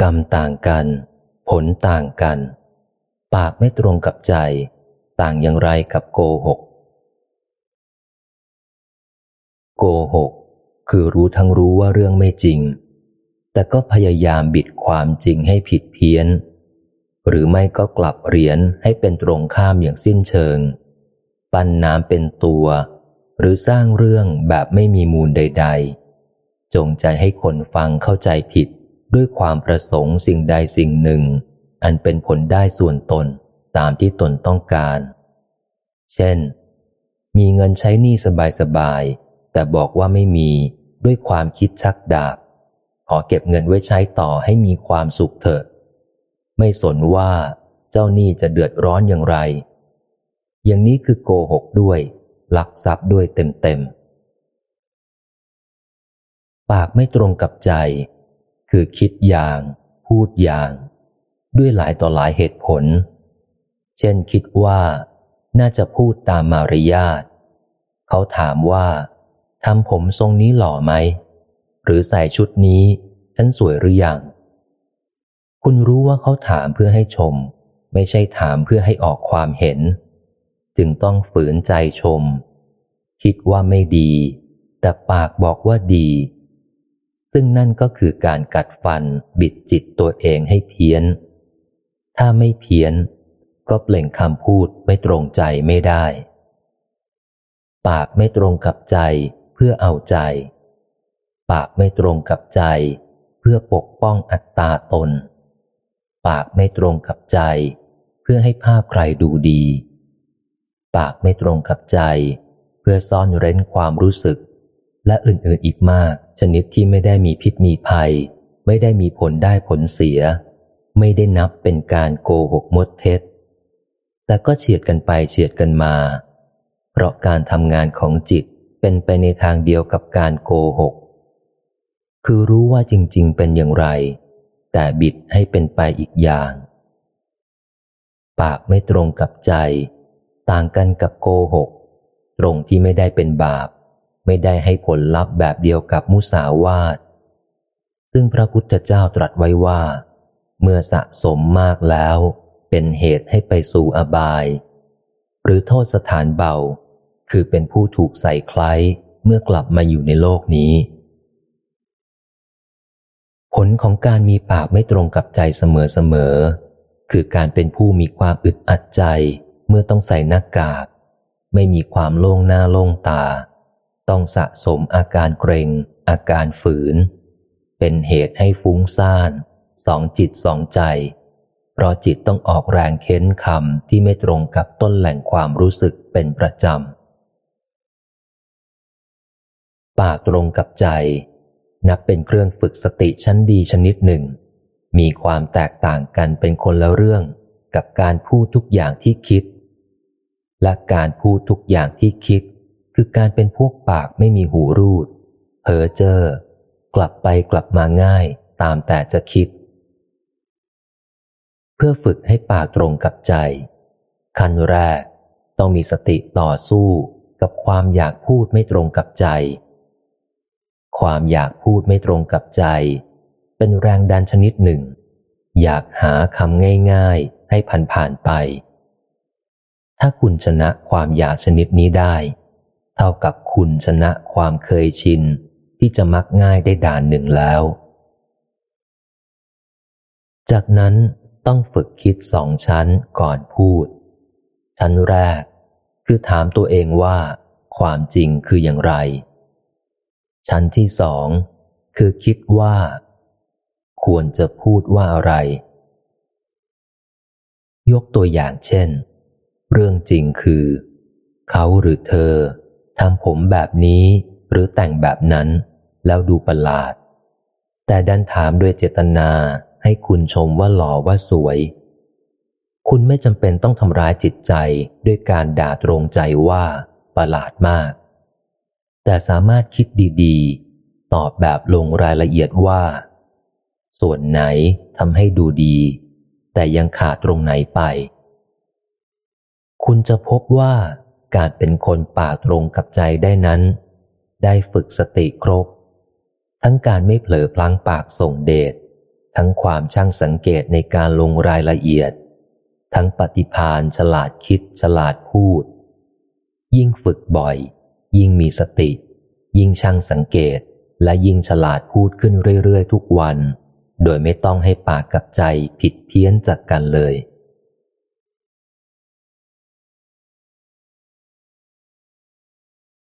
กรรมต่างกัน ผลต่างกัน ปากไม่ตรงกับใจ ต่างอย่างไรกับโกหก โกหก คือรู้ทั้งรู้ว่าเรื่องไม่จริง แต่ก็พยายามบิดความจริงให้ผิดเพี้ยน หรือไม่ก็กลับเหรียญให้เป็นตรงข้ามอย่างสิ้นเชิง ปั้นน้ำเป็นตัว หรือสร้างเรื่องแบบไม่มีมูลใด ๆ จงใจให้คนฟังเข้าใจผิด ด้วยความประสงค์สิ่งใดสิ่งหนึ่ง อันเป็นผลได้ส่วนตนตามที่ตนต้องการ เช่น มีเงินใช้หนี้สบายๆ แต่บอกว่าไม่มีด้วยความคิดชักดาบ ขอเก็บเงินไว้ใช้ต่อให้มีความสุขเถอะ ไม่สนว่าเจ้าหนี้จะเดือดร้อนอย่างไร อย่างนี้คือโกหกด้วยลักทรัพย์ด้วยเต็มๆ ปากไม่ตรงกับใจ คือคิดอย่าง พูดอย่าง ด้วยหลายต่อหลายเหตุผล เช่นคิดว่าน่าจะพูดตามมารยาทเขาถามว่าทำผมทรงนี้หล่อไหม หรือใส่ชุดนี้ ฉันสวยหรืออยัง คุณรู้ว่าเขาถามเพื่อให้ชม ไม่ใช่ถามเพื่อให้ออกความเห็น จึงต้องฝืนใจชม คิดว่าไม่ดี แต่ปากบอกว่าดี ซึ่งนั่นก็คือการกัดฟันบิดจิตตัวเองให้เพี้ยน ถ้าไม่เพี้ยน ก็เปล่งคำพูดไม่ตรงใจไม่ได้ ปากไม่ตรงกับใจเพื่อเอาใจ ปากไม่ตรงกับใจ เพื่อปกป้องอัตตาตน ปากไม่ตรงกับใจ เพื่อให้ภาพใครดูดี ปากไม่ตรงกับใจ เพื่อซ่อนเร้นความรู้สึก และอื่นๆอีกมาก ชนิดที่ไม่ได้มีพิษมีภัย ไม่ได้มีผลได้ผลเสีย ไม่ได้นับเป็นการโกหกมดเท็จ แต่ก็เฉียดกันไปเฉียดกันมา เพราะการทำงานของจิตเป็นไปในทางเดียวกับการโกหก คือรู้ว่าจริง ๆ เป็นอย่างไร แต่บิดให้เป็นไปอีกอย่าง ปากไม่ตรงกับใจ ต่างกันกับโกหก ตรงที่ไม่ได้เป็นบาป ไม่ได้ให้ผลลัพธ์แบบเดียวกับมุสาวาท ซึ่งพระพุทธเจ้าตรัสไว้ว่า เมื่อสะสมมากแล้ว เป็นเหตุให้ไปสู่อบาย หรือโทษสถานเบา คือเป็นผู้ถูกใส่คล้ายเมื่อกลับมาอยู่ในโลกนี้ ผลของการมีปากไม่ตรงกับใจเสมอๆคือการเป็นผู้มีความอึดอัดใจเมื่อต้องใส่หน้ากาก ไม่มีความโล่งหน้าโล่งตา ต้องสะสมอาการเกรง อาการฝืน เป็นเหตุให้ฟุ้งซ่านสองจิตสองใจ เพราะจิตต้องออกแรงเค้นคำที่ไม่ตรงกับต้นแหล่งความรู้สึกเป็นประจำ ปากตรงกับใจ นับเป็นเครื่องฝึกสติชั้นดีชนิดหนึ่ง มีความแตกต่างกันเป็นคนละเรื่องกับการพูดทุกอย่างที่คิด และการพูดทุกอย่างที่คิด คือการเป็นพวกปากไม่มีหูรูด เผลอเจอกลับไปกลับมาง่ายตามแต่จะคิด เพื่อฝึกให้ปากตรงกับใจ ขั้นแรกต้องมีสติต่อสู้กับความอยากพูดไม่ตรงกับใจ ความอยากพูดไม่ตรงกับใจ เป็นแรงดันชนิดหนึ่ง อยากหาคำง่ายๆให้ผ่านๆไป ถ้าคุณชนะความอยากชนิดนี้ได้ เท่ากับคุณชนะความเคยชิน ที่จะมักง่ายได้ด่านหนึ่งแล้ว จากนั้นต้องฝึกคิดสองชั้นก่อนพูด ชั้นแรก คือถามตัวเองว่า ความจริงคืออย่างไร ชั้นที่สองคือคิดว่า ควรจะพูดว่าอะไร ยกตัวอย่างเช่น เรื่องจริงคือ เขาหรือเธอ ทำผมแบบนี้หรือแต่งแบบนั้น แล้วดูประหลาด แต่ดันถามด้วยเจตนาให้คุณชมว่าหล่อว่าสวย คุณไม่จำเป็นต้องทำร้ายจิตใจด้วยการด่าตรงใจว่าประหลาดมาก แต่สามารถคิดดีๆ ตอบแบบลงรายละเอียดว่า ส่วนไหนทำให้ดูดี แต่ยังขาดตรงไหนไป คุณจะพบว่า การเป็นคนปากตรงกับใจได้นั้น ได้ฝึกสติครบ ทั้งการไม่เผลอพลั้งปากส่งเดชทั้งความช่างสังเกตในการลงรายละเอียด ทั้งปฏิพานฉลาดคิดฉลาดพูด ยิ่งฝึกบ่อย ยิ่งมีสติ ยิ่งช่างสังเกตและยิ่งฉลาดพูดขึ้นเรื่อยๆทุกวัน โดยไม่ต้องให้ปากกับใจผิดเพี้ยนจากกันเลย